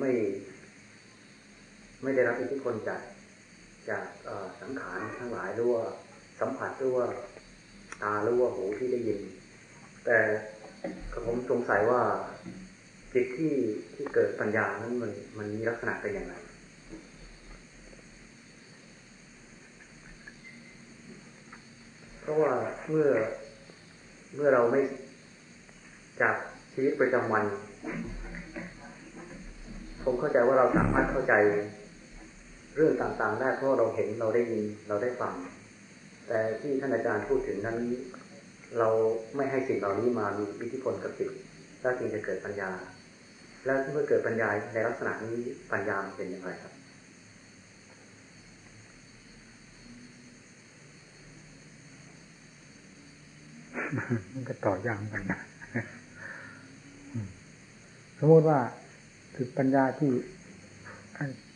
ไม่ ไม่ได้รับอิทธิพลจากจากสังขารทั้งหลายหรือว่าสัมผัสหรือว่าตาหรือว่าหูที่ได้ยิน แต่ผมสงสัยว่าจิตที่ที่เกิดปัญญานั้นมันมันมีลักษณะเป็นอย่างไรเพราะว่าเมื่อเมื่อเราไม่จากชีวิตประจำวัน ผมเข้าใจว่าเราสามารถเข้าใจเรื่องต่างๆได้เพราะเราเห็นเราได้ยินเราได้ฟัง แต่ที่ท่านอาจารย์พูดถึงนั้น เราไม่ให้สิ่งเหล่านี้มามีอิทธิพลกับจิตแล้วจึงจะเกิดปัญญา แล้วเมื่อเกิดปัญญาในลักษณะนี้ปัญญาเป็นอย่างไรครับมันก็ต่อยางกันนะสมมติว่า คือปัญญาที่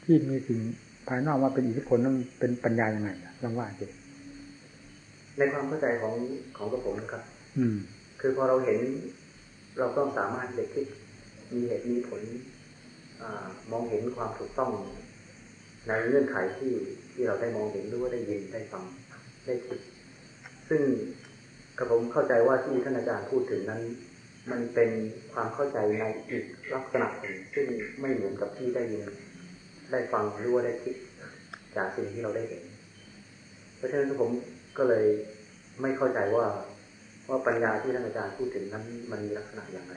ที่มีสิ่งภายนอกมาเป็นอิทธิพลนั้นเป็นปัญญาอย่างไงลองว่าสิในความเข้าใจของของกระผมนะครับ อืม คือพอเราเห็น เราต้องสามารถเด็กคิดมีเหตุมีผลอมองเห็นความถูกต้อง ในเงื่อนไขที่ที่เราได้มองเห็นหรือว่าได้ยินได้ฟังได้คิดซึ่งกระผมเข้าใจว่าที่ท่านอาจารย์พูดถึงนั้น มันเป็นความเข้าใจในอีกลักษณะหนึ่งซึ่งไม่เหมือนกับที่ได้ยิน ได้ฟังหรือว่าได้คิดจากสิ่งที่เราได้เห็น เพราะฉะนั้นผมก็เลยไม่เข้าใจว่าว่าปัญญาที่ท่านอาจารย์พูดถึงนั้นมันมีลักษณะอย่างไร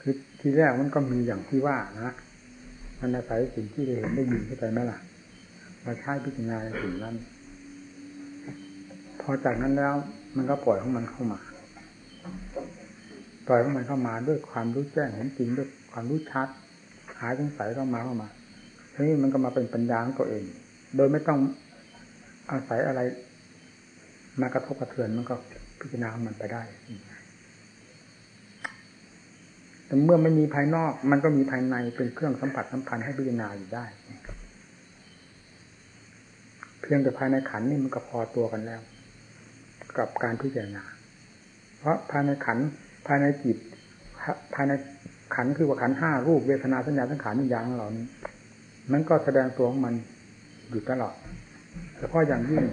คือทีแรกมันก็มีอย่างที่ว่านะ มันอาศัยสิ่งที่ได้เห็นได้ยินเข้าใจไหมล่ะ มาใช้พิจารณาสิ่งนั้น พอจากนั้นแล้วมันก็ปล่อยของมันเข้ามา ปล่อยของมันเข้ามาด้วยความรู้แจ้งเห็นจริงด้วยความรู้ชัด หายสงสัยเข้ามาเข้ามาทีนี้มันก็มาเป็นปัญญาของตัวเอง โดยไม่ต้องอาศัยอะไร มากระทบกระเทือนมันก็พิจารณาของมันไปได้แต่เมื่อไม่มีภายนอก มันก็มีภายในเป็นเครื่องสัมผัสสัมพันธ์ให้พิจารณาอยู่ได้ เพียงแต่ภายในขันนี่มันก็พอตัวกันแล้ว กับการพิจารณา เพราะภายในขัน ภายในจิตภายในขันคือว่าขันห้ารูปเวทนาสัญญาสังขารนิยามของเรานี้มันก็แสดงตัวของมันอยู่ตลอดเฉพาะอย่างยิ่ง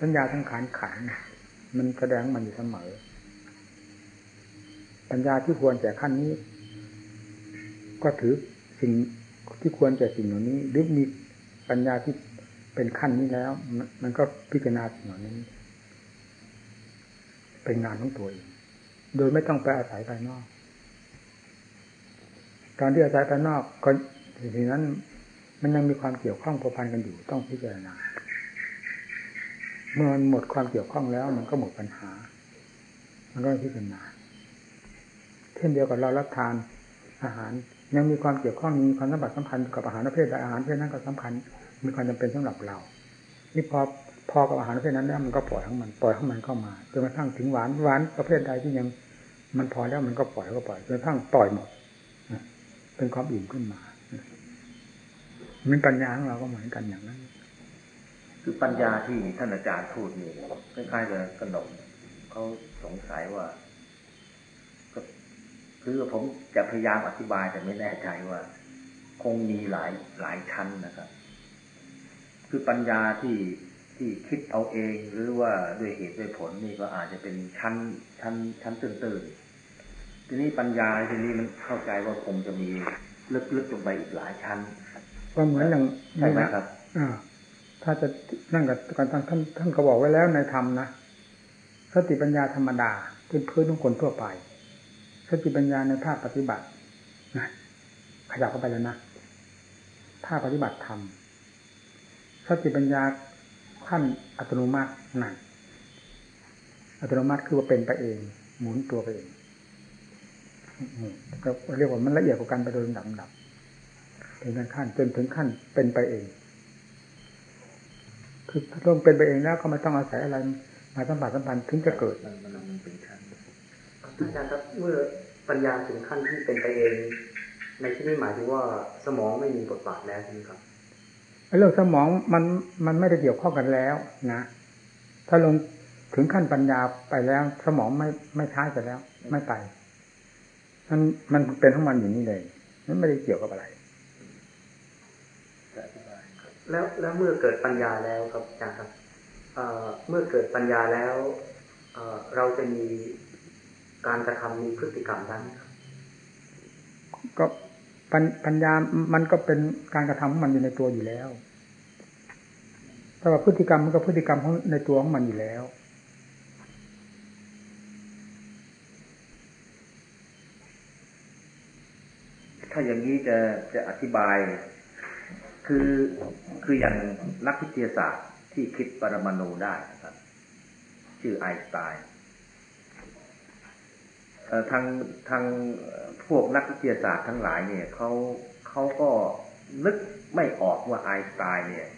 สัญญาสังขารขันมันแสดงมันอยู่เสมอ ปัญญาที่ควรแก่ขั้นนี้ ก็ถือสิ่งที่ควรแก่สิ่งเหล่านี้หรือมีปัญญาที่เป็นขั้นนี้แล้ว มันก็พิจารณาสิ่งเหล่านี้ เป็นงานของตัวเอง โดยไม่ต้องไปอาศัยภายนอก การที่อาศัยภายนอกก็ทีนั้น มันยังมีความเกี่ยวข้องผูกพันกันอยู่ต้องพิจารณาเมื่อมันหมดความเกี่ยวข้องแล้ว มันก็หมดปัญหา มันก็พิจารณาเช่นเดียวกับเรารับทานอาหาร ยังมีความเกี่ยวข้องมีความสัมพันธ์สัมพันธ์กับอาหารประเภทใดอาหารประเภทนั้นก็สำคัญ มีความจำเป็นสำหรับเรานี่พอพอกับอาหารประเภทนั้นแล้วมันก็ปล่อยของมันปล่อยของมันเข้ามาจนกระทั่งถึงหวานหวานประเภทใดที่ยัง มันพอแล้วมันก็ปล่อยก็ปล่อยจนกระทั่งปล่อยหมดเป็นความอิ่มขึ้นมามันปัญญาของเราก็เหมือนกันอย่างนั้น คือปัญญาที่ท่านอาจารย์พูดนี่คล้ายๆกับขนมเขาสงสัยว่าคือผมจะพยายามอธิบายแต่ไม่แน่ใจว่า คงมีหลายหลายชั้นนะครับ คือปัญญาที่ที่คิดเอาเองหรือว่าด้วยเหตุด้วยผลนี่ก็อาจจะเป็นชั้นชั้นชั้นตื่นๆ ทีนี้ปัญญาทีนี้มันเข้าใจว่าคงจะมีลึกๆลงไปอีกหลายชั้นก็เหมือนอย่างใช่ไหมครับอ่าถ้าจะนั่งกับการท่านท่านเขาบอกไว้แล้วในธรรมนะสติปัญญาธรรมดาพื้นพื้นของคนทั่วไป สติปัญญาในภาคปฏิบัตินะขยับเข้าไปแล้วนะภาคปฏิบัติธรรมสติปัญญาขั้นอัตโนมัตินั่นอัตโนมัติคือว่าเป็นไปเอง หมุนตัวไปเอง ก็เรียกว่ามันละเอียดกว่ากันไปโดยลำดับเป็นขั้นจนถึงขั้นเป็นไปเอง คือถ้าลงเป็นไปเองแล้วก็ไม่ต้องอาศัยอะไรมาสัมผัสสัมพันธ์ถึงจะเกิดอาจารย์ครับเมื่อปัญญาถึงขั้นที่เป็นไปเอง ในที่นี้หมายถึงว่าสมองไม่มีบทบาทแล้วใช่ไหมครับเรื่องสมองมันมันไม่ได้เกี่ยวข้องกันแล้วนะ ถ้าลงถึงขั้นปัญญาไปแล้ว สมองไม่ไม่ใช้ไปแล้ว ไม่ไป มันมันเป็นของมันอยู่นี่เลยมันไม่ได้เกี่ยวกับอะไร แล้วแล้วเมื่อเกิดปัญญาแล้วครับอาจารย์ครับเมื่อเกิดปัญญาแล้วเราจะมีการกระทำมีพฤติกรรมได้ครับก็ปัญญามันก็เป็นการกระทำของมันอยู่ในตัวอยู่แล้วแต่ว่าพฤติกรรมมันก็พฤติกรรมของในตัวของมันอยู่แล้ว ถ้าอย่างนี้จะจะอธิบาย คือคืออย่างนักวิทยาศาสตร์ที่คิดปรมาณูได้นะครับ ชื่อไอน์สไตน์ทางทางพวกนักวิทยาศาสตร์ทั้งหลายเนี่ยเขาเขาก็นึกไม่ออกว่าไอน์สไตน์เนี่ย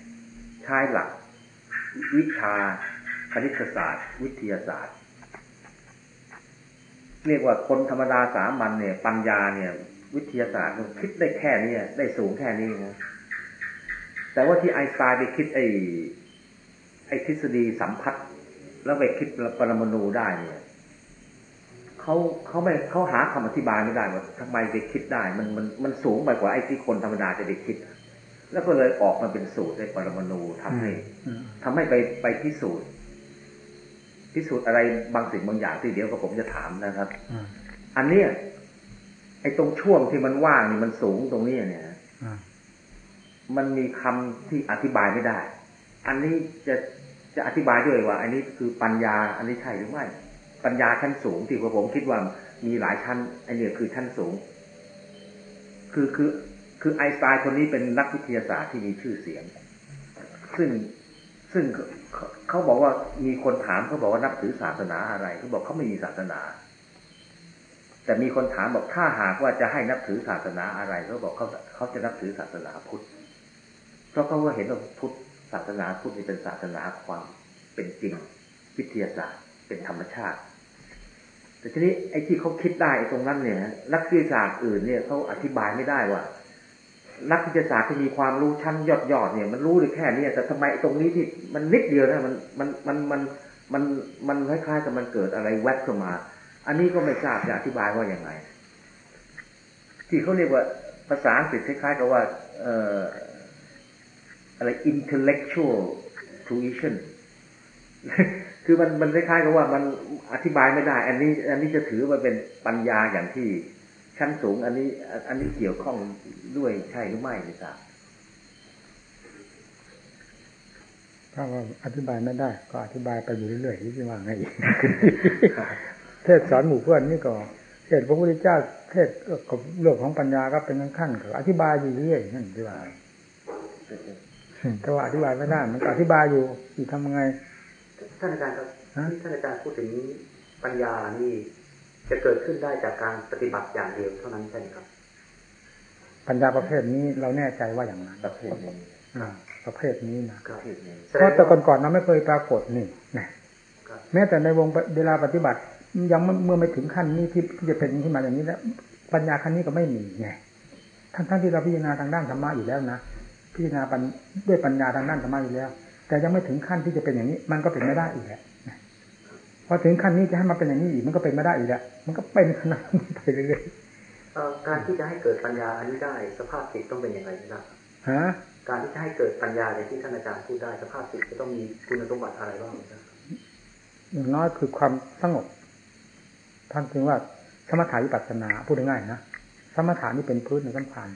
ใช้หลักวิชาคณิตศาสตร์ วิทยาศาสตร์ เรียกว่าคนธรรมดาสามัญเนี่ย ปัญญาเนี่ย วิทยาศาสตร์มันคิดได้แค่นี้ได้สูงแค่นี้นะแต่ว่าที่ไอน์สไตน์ไปคิดไอ้ไอ้ทฤษฎีสัมพัทธ์แล้วไปคิดปรมาณูได้เนี่ยเขาเขาไม่เขาหาคำอธิบายไม่ได้ว่าทำไมไปคิดได้ มันมันมันสูงไปกว่าไอ้ที่คนธรรมดาจะไปคิด แล้วก็เลยออกมาเป็นสูตรในปรมาณูทำให้ทำให้ไปไปพิสูจน์พิสูจน์อะไรบางสิ่งบางอย่างที่เดี๋ยวกับผมจะถามนะครับอันเนี้ยไอ้ตรงช่วงที่มันว่างนี่มันสูงตรงนี้เนี่ยมันมีคำที่อธิบายไม่ได้ อันนี้จะจะอธิบายด้วยว่า อันนี้คือปัญญา อันนี้ใช่หรือไม่ ปัญญาชั้นสูงที่ผมคิดว่ามีหลายชั้นไอเนี่ยคือชั้นสูง คือคือคือไอสไตน์คนนี้เป็นนักวิทยาศาสตร์ที่มีชื่อเสียง ซึ่งซึ่งเขาบอกว่ามีคนถามเขาบอกว่านับถือศาสนาอะไรเขาบอกเขาไม่มีศาสนา แต่มีคนถามบอกถ้าหากว่าจะให้นับถือศาสนาอะไรเขาบอกเขาเขาจะนับถือศาสนาพุทธเพราะเขาว่าเห็นว่าพุทธศาสนาพุทธนี่เป็นศาสนาความเป็นจริง วิทยาศาสตร์ เป็นธรรมชาติ แต่ทีนี้ไอ้ที่เขาคิดได้ตรงนั้นเนี่ย นักวิทยาศาสตร์อื่นเนี่ยเขาอธิบายไม่ได้ว่า นักวิทยาศาสตร์ที่มีความรู้ชั้นยอดยอดเนี่ย มันรู้ได้แค่นี้แต่ทำไมตรงนี้ที่มันนิดเดียวนะมันมันมันมันมันมันคล้ายๆกับมันเกิดอะไรแวบขึ้นมา อันนี้ก็ไม่ทราบจะอธิบายว่าอย่างไงที่เขาเรียกว่าภาษาอังกฤษคล้ายๆกับว่าเอ่ออะไร intellectual tuition คือมันมันคล้ายๆกับว่ามันอธิบายไม่ได้ อันนี้ อันนี้จะถือว่าเป็นปัญญาอย่างที่ชั้นสูง อันนี้ อันนี้เกี่ยวข้องด้วยใช่หรือไม่ไม่ทราบถ้าว่าอธิบายไม่ได้ ก็อธิบายไปอยู่เรื่อยๆที่ว่าไง เทศสอนหมู่เพื่อนนี่ก็เทศพระพุทธเจ้าเทศกับเรื่องของปัญญาก็เป็นขั้นๆก็อธิบายอยู่เรื่อยนั่นที่ว่าแต่ว่าอธิบายไม่ได้มันก็อธิบายอยู่ที่ทำไงท่านอาจารย์ครับที่ท่านอาจารย์พูดถึงปัญญานี่ จะเกิดขึ้นได้จากการปฏิบัติอย่างเดียวเท่านั้นใช่ไหมครับ ปัญญาประเภทนี้เราแน่ใจว่าอย่างนั้นประเภทนี้ประเภทนี้นะเพราะแต่ก่อนๆเราไม่เคยปรากฏนี่นะแม้แต่ในวงเวลาปฏิบัติ ยังเมื่อไม่ถึงขั้นนี้ที่จะเป็นขึ้นมาอย่างนี้แล้วปัญญาขั้นนี้ก็ไม่มีไงทั้งทั้งที่เราพิจารณาทางด้านธรรมะอยู่แล้วนะพิจารณาด้วยปัญญาทางด้านธรรมะอยู่แล้ว แต่ยังไม่ถึงขั้นที่จะเป็นอย่างนี้ มันก็เป็นไม่ได้อีกแหละพอถึงขั้นนี้จะให้มาเป็นอย่างนี้อีกมันก็เป็นไม่ได้อีกแหละมันก็เป็นขนาดนี้ไปเรื่อยๆการที่จะให้เกิดปัญญาอันนี้ได้สภาพจิตต้องเป็นอย่างไรนะครับฮะการที่จะให้เกิดปัญญาอย่างที่ท่านอาจารย์พูดได้สภาพจิตจะต้องมีคุณสมบัติอะไรบ้างครับอย่างน้อยคือความสงบ ท่านถึงว่าสมถาวิปัสสนาพูดง่ายๆนะสมถานี่เป็นพื้นในสำคัญ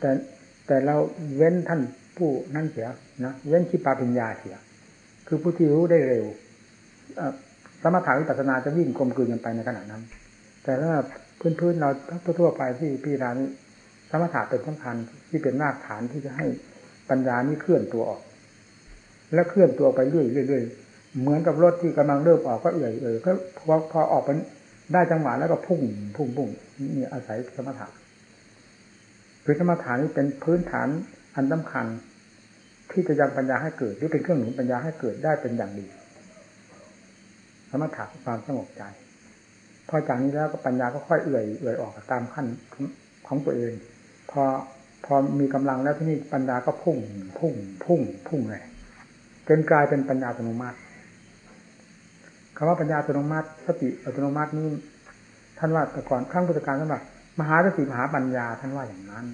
แต่แต่เราเว้นท่านผู้นั่นเสียนะเว้นชิปาปัญญาเสีย คือผู้ที่รู้ได้เร็วสมถาวิปัสสนาจะวิ่งกลมกลืนกันไปในขณะนั้น แต่ถ้าพื้นๆเราทั่วไปที่พี่รานี้สมถะเป็นสำคัญที่เป็นรากฐานที่จะให้ปัญญานี้เคลื่อนตัวออก และเคลื่อนตัวไปเรื่อยเรื่อย เหมือนกับรถที่กำลังเริ่มออกก็เอื่อยเอ่ยก็พอพอออกไปได้จังหวะแล้วก็พุ่งพุ่งพุ่งนี่อาศัยสมถะคือสมถะนี้เป็นพื้นฐานอันสำคัญ ที่จะยังปัญญาให้เกิดหรือเป็นเครื่องหนุนปัญญาให้เกิดได้เป็นอย่างดีสมถะความสงบใจพอจากนี้แล้วก็ปัญญาก็ค่อยเอื่อยเอื่อยออกตามขั้นของตัวเอง พอพอมีกำลังแล้วที่นี่ปัญญาก็พุ่ง พุ่ง พุ่ง พุ่งเลยจนกลายเป็นปัญญาอัตโนมัติ คำว่าปัญญาอัตโนมัติ สติอัตโนมัตินี้ท่านว่าแต่ก่อนครั้งพุทธกาลท่านว่ามหาสติมหาปัญญาท่านว่าอย่างนั้น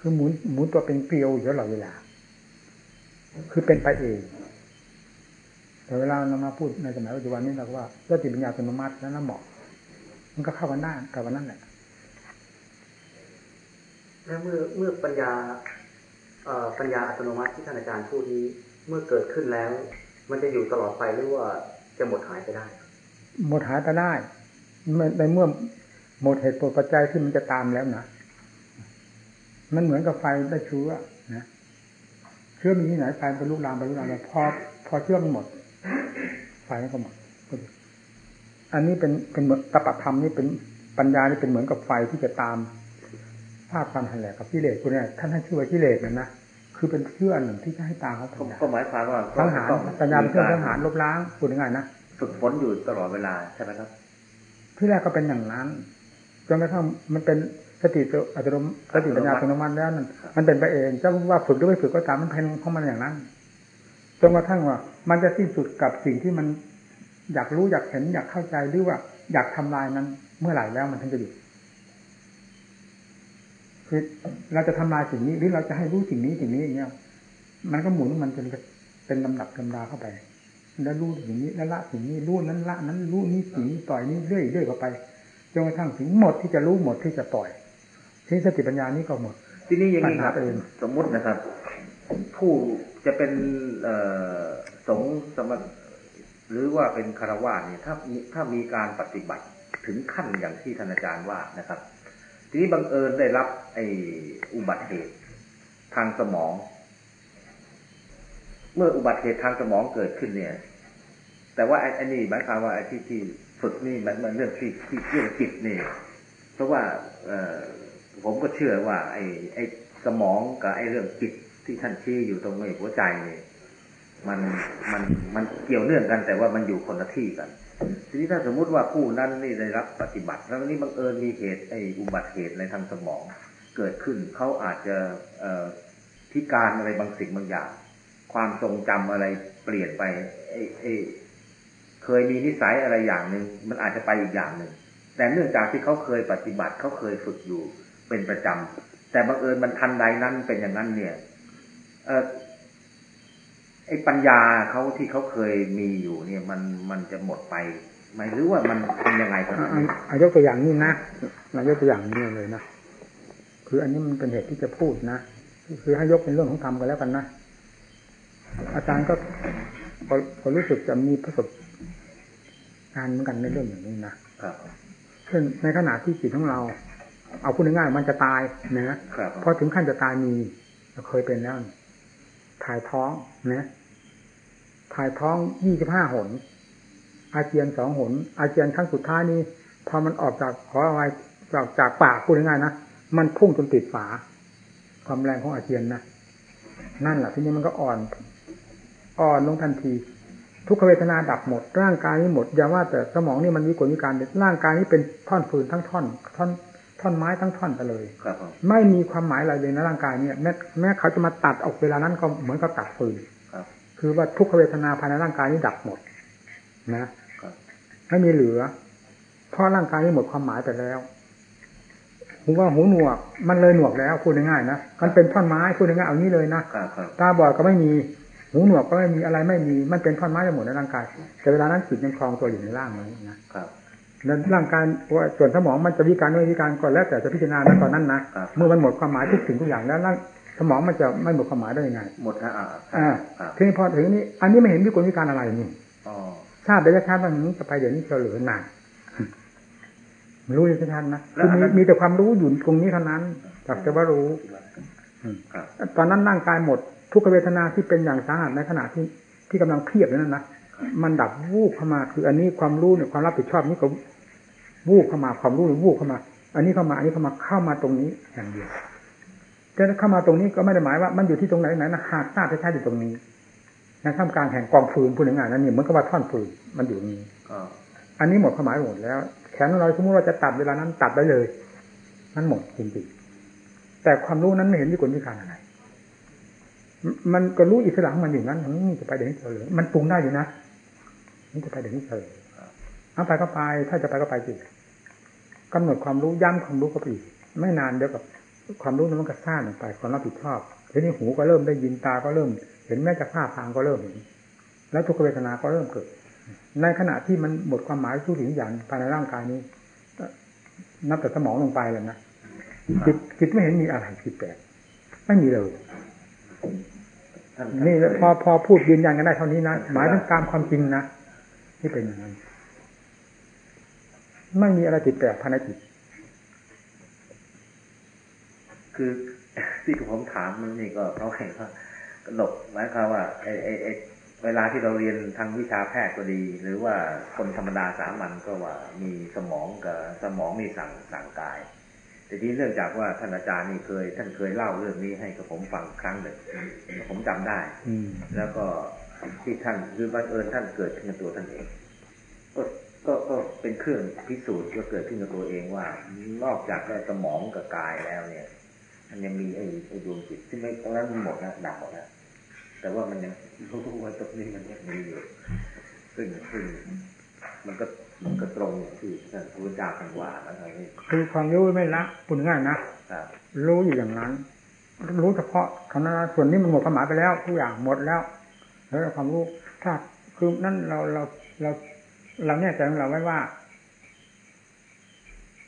คือหมุนหมุนตัวเป็นเกลียวอยู่ตลอดเวลา คือเป็นไปเอง แต่เวลาเรามาพูดในสมัยปัจจุบันนี้เราก็ว่าสติปัญญาอัตโนมัติแล้วน่าเหมาะ มันก็เข้ากันได้กับวันนั้นแหละแล้วเมื่อเมื่อปัญญาปัญญาอัตโนมัติที่ท่านอาจารย์พูดนี้ เมื่อเกิดขึ้นแล้ว มันจะอยู่ตลอดไปหรือว่าจะหมดหายไปได้ หมดหายไปได้ในเมื่อหมดเหตุผลปัจจัยที่มันจะตามแล้วนะมันเหมือนกับไฟได้เชื้อนะเชื้อมีที่ไหนไฟไปลุกลามไปลุกลามไปพอพอเชื้อมันหมด ไฟก็หมด อันนี้เป็นเป็นเหมือนตปธรรมนี่เป็นปัญญานี่เป็นเหมือนกับไฟที่จะตามภาพความหันแหลกกับกิเลสคุณเนี่ยท่านให้ชื่อว่ากิเลสนะนะ คือเป็นเชื่อหนึ่งที่จะให้ตาเขาทำก็หมายความว่าสังหารปัญญาเป็นเครื่องสังหารลบล้างคุณยังไงนะฝึกฝนอยู่ตลอดเวลาใช่ไหมครับที่แรกก็เป็นอย่างนั้นจนกระทั่งมันเป็นสติอัตโนมัติสติปัญญาอัตโนมัติแล้วมันมันเป็นไปเองจะว่าฝึกหรือไม่ฝึกก็ตามมันเป็นของมันอย่างนั้นจนกระทั่งว่า มันจะสิ้นสุดกับสิ่งที่มันอยากรู้อยากเห็นอยากเข้าใจหรือว่า อยากทำลายนั้นเมื่อไหร่แล้วมันถึงจะหยุด คือเราจะทำลายสิ่งนี้หรือเราจะให้รู้สิ่งนี้สิ่งนี้อย่างเงี้ย มันก็หมุนมันจนเป็นลำดับลำดาเข้าไป แล้วรู้สิ่งนี้แล้วละสิ่งนี้รู้นั้นละนั้นรู้นี้สิ่งนี้ต่อยนี้เรื่อยเรื่อยเข้าไปจนกระทั่งถึงหมดที่จะรู้หมดที่จะปล่อยที่สติปัญญานี้ก็หมด ทีนี้อย่างนี้ครับสมมุตินะครับ ผู้จะเป็นเอสงสมหรือว่าเป็นคารวะเนี่ยถ้าถ้ามีการปฏิบัติถึงขั้นอย่างที่ท่านอาจารย์ว่านะครับ ทีนี้บังเอิญได้รับ ไอ้อุบัติเหตุทางสมอง เมื่ออุบัติเหตุทางสมองเกิดขึ้นเนี่ย แต่ว่าไอ้นี่หมายความว่าไอ้ที่ที่ฝึกนี่มันมันเรื่องที่ที่เรื่องจิตนี่ เพราะว่าเออผมก็เชื่อว่า ไอ้ไอ้สมองกับไอ้เรื่องจิตที่ท่านชี้อยู่ตรงในหัวใจนี่มันมันมันเกี่ยวเนื่องกันแต่ว่ามันอยู่คนละที่กัน ทีนี้ถ้าสมมุติว่าผู้นั้นนี่ได้รับปฏิบัติแล้วนี่บังเอิญมีเหตุไอ้อุบัติเหตุในทางสมองเกิดขึ้นเขาอาจจะเอ่อพิการอะไรบางสิ่งบางอย่าง ความทรงจำอะไรเปลี่ยนไปไอ้ไอ้เคยมีนิสัยอะไรอย่างหนึ่งมันอาจจะไปอีกอย่างหนึ่งแต่เนื่องจากที่เขาเคยปฏิบัติเขาเคยฝึกอยู่เป็นประจำแต่บังเอิญมันทันใดนั้นเป็นอย่างนั้นเนี่ยเออ ไอ้ปัญญาเขาที่เขาเคยมีอยู่เนี่ยมันมันจะหมดไปไหมหรือว่ามันเป็นยังไงครับอายกตัวอย่างนี้นะนายกตัวอย่างนี้เลยนะคืออันนี้มันเป็นเหตุที่จะพูดนะคือให้ยกเป็นเรื่องของธรรมกันแล้วกันนะอาจารย์ก็พอรู้สึกจะมีประสบการเหมือนกันในเรื่องอย่างนี้นะเช่นในขณะที่จิตของเรา เอาพูดง่ายๆมันจะตายนะพอถึงขั้นจะตายมีเราเคยเป็นแล้วถ่ายท้องนะ ถ่ายท้องยี่สิบห้าหน อาเจียนสองหน อาเจียนครั้งสุดท้ายนี้ พอมันออกจากขออะไรจากจากปากพูดง่ายๆนะ มันพุ่งจนติดฝา ความแรงของอาเจียนนะ นั่นแหละทีนี้มันก็อ่อน อ่อนลงทันที ทุกขเวทนาดับหมด ร่างกายนี้หมด อย่าว่าแต่สมองนี่มันมีกลวิการร่างกายนี้เป็นท่อนฟืนทั้งท่อน ท่อนท่อนไม้ทั้งท่อนไปเลยครับไม่มีความหมายอะไรเลยในร่างกายเนี่ยแม้แม้เขาจะมาตัดออกเวลานั้นก็เหมือนกับตัดฟืน ครับคือว่าทุกขเวทนาภายในร่างกายนี้ดับหมด นะไม่มีเหลือ เพราะร่างกายนี้หมดความหมายไปแล้วหูว่าหูหนวก มันเลยหนวกแล้วพูดง่ายๆนะมันเป็นท่อนไม้พูดง่ายๆเอานี้เลยนะตาบอดก็ไม่มีหูหนวกก็ไม่มีอะไรไม่มี มันเป็นท่อนไม้จะหมดในร่างกาย แต่เวลานั้นจิตยังคลองตัวอยู่ในร่างนี้นะครับแล้วร่างกายว่าส่วนสมองมันจะวิการไม่วิการก็แล้วแต่จะพิจารณาในตอนนั้นนะเมื่อมันหมดความหมายทุกสิ่งทุกอย่างแล้วร่าง สมองมันจะไม่หมดความหมายได้ยังไง หมดฮะอ่าทีนี้พอถึงนี้ อันนี้ไม่เห็นวิกลวิการอะไรนี่ชาติเดี๋ยวชาติวันนี้จะไปเดี๋ยวนี้จะเหลือนานรู้ยังชัดนะคือมีมีแต่ความรู้อยู่ตรงนี้เท่านั้นจากจะว่ารู้ตอนนั้นร่างกายหมด ทุกขเวทนาที่เป็นอย่างสาหัสในขณะที่ที่กำลังเครียดนั้นนะมันดับวูบเข้ามาคือ อันนี้ความรู้เนี่ยความรับผิดชอบนี้ก็วูบเข้ามาความรู้วูบเข้ามา อันนี้เข้ามาอันนี้เข้ามาเข้ามาตรงนี้อย่างเดียว แต่เข้ามาตรงนี้ก็ไม่ได้หมายว่ามันอยู่ที่ตรงไหนไหนนะหากทราบแท้ๆอยู่ตรงนี้ในท่ามกลางแห่งกองฟืนพูดง่ายๆนั่นนี่เหมือนกับว่าท่อนฟืนมันอยู่นี้อันนี้หมดความหมายหมดแล้วแขนของเราสมมติว่าจะตัดเวลานั้นตัดได้เลยนั่นหมดจริงๆแต่ความรู้นั้นไม่เห็นที่ผลที่การอะไร มันก็รู้อิสระของมันอยู่นั้นมันจะไปเดี๋ยวนี้เฉยมันปรุงได้อยู่นะมันจะไปเดี๋ยวนี้เฉยเอาไปก็ไป ถ้าจะไปก็ไปสิกำหนดความรู้ย้ำความรู้ก็ไปอีกไม่นานเดียวกับ ความรู้นั้นมันก็ซ่านลงไปความรับผิดชอบทีนี้หูก็เริ่มได้ยินตาก็เริ่ม เห็นแม้จะภาพทางก็เริ่มเห็น แล้วทุกเวทนาก็เริ่มเกิด ในขณะที่มันหมดความหมายทุกสิ่งอย่างภายในร่างกายนี้ นับแต่สมองลงไปแล้วนะจิตจิตไม่เห็นมีอะไรผิดแปลกไม่มีเลยนี่พอพอพูดยืนยันกันได้เท่านี้นะหมายถึงตามความจริงนะที่เป็นอย่างนั้นไม่มีอะไรผิดแปลกภายในจิต คือที่ผมถามมันนี่ก็เขาเห็นว่าหลบหมายความว่าไอ้ไอ้ไอ้เวลาที่เราเรียนทางวิชาแพทย์ก็ดี หรือว่าคนธรรมดาสามัญก็ว่ามีสมองกับสมองมีสั่งสั่งกาย แต่ที่เนื่องจากว่าท่านอาจารย์นี่เคย ท่านเคยเล่าเรื่องนี้ให้กับผมฟังครั้งหนึ่งผมจำได้ อืมแล้วก็ที่ท่านคือบังเอิญท่านเกิดขึ้นกับตัวท่านเองก็ก็ก็เป็นเครื่องพิสูจน์ก็เกิดขึ้นกับตัวเองว่า นอกจากสมองกับกายแล้วเนี่ย มันยังมีไอ้ไอ้ดวงจิตที่ไม่ตรงนั้นมันหมดนะดับหมดแล้วแต่ว่ามันยังรู้ว่าตรงนี้มันยังมีอยู่ซึ่งซึ่งมันก็มันก็ตรงอย่างที่ท่านพระเจ้าท่านว่านะครับนี่คือความรู้ไม่ละปุ่นง่ายนะครับรู้อยู่อย่างนั้น รู้เฉพาะคำนั้นนะส่วนนี้มันหมดความหมายไปแล้วทุกอย่างหมดแล้วแล้วความรู้ถ้าคือนั่นเราเราเราเราแน่ใจของเราไว้ว่า